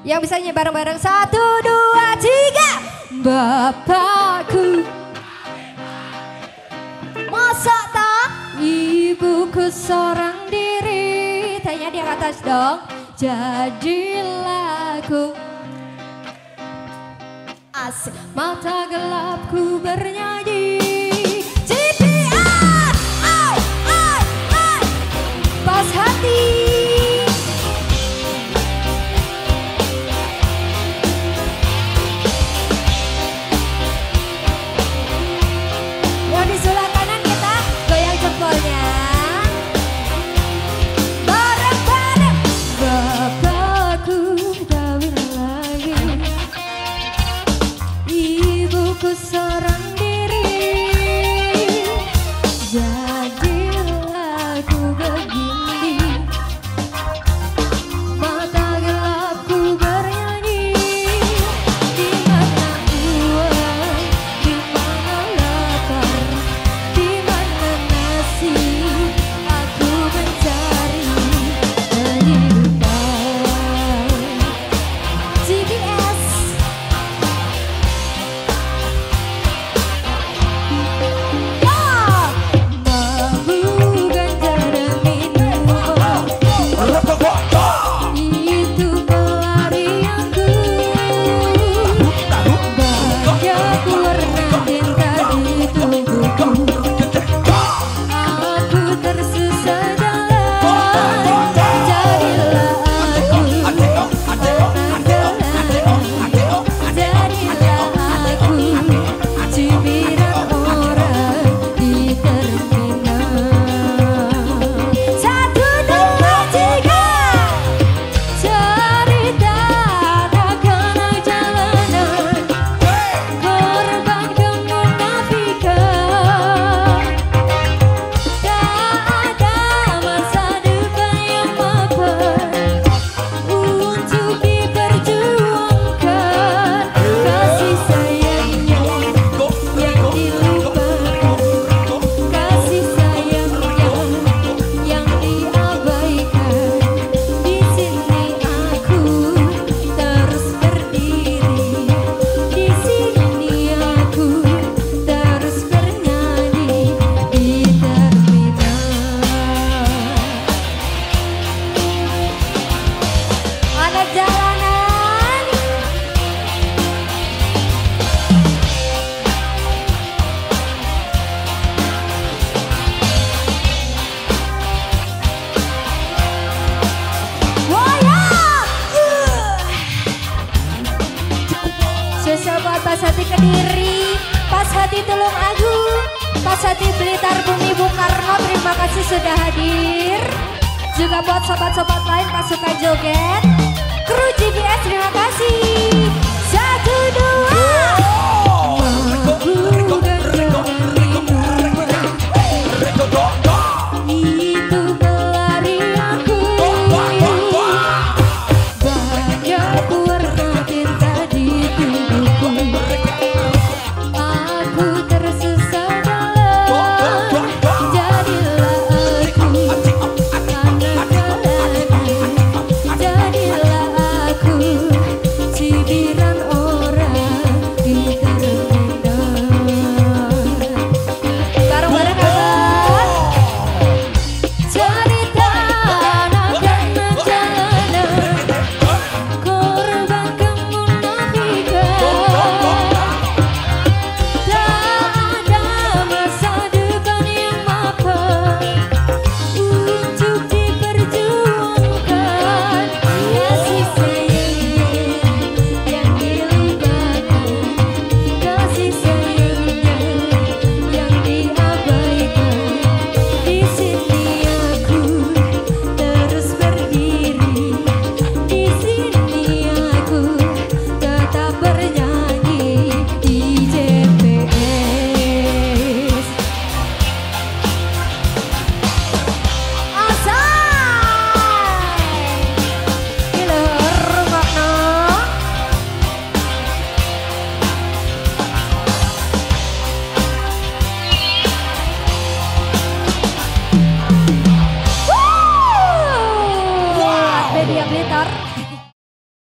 Yang bisa nyanyi bareng-bareng. Satu, dua, tiga. Bapakku. Masa tak? Ibuku seorang diri. Tanya di atas dong. Jadilah ku Asik Mata gelapku bernyanyi. Pas hati Kediri, pas hati Tulung Agung, pas hati Blitar Bumi Bung Karno. Terima kasih sudah hadir. Juga buat sobat-sobat lain pasukan joget, kru GBS terima kasih.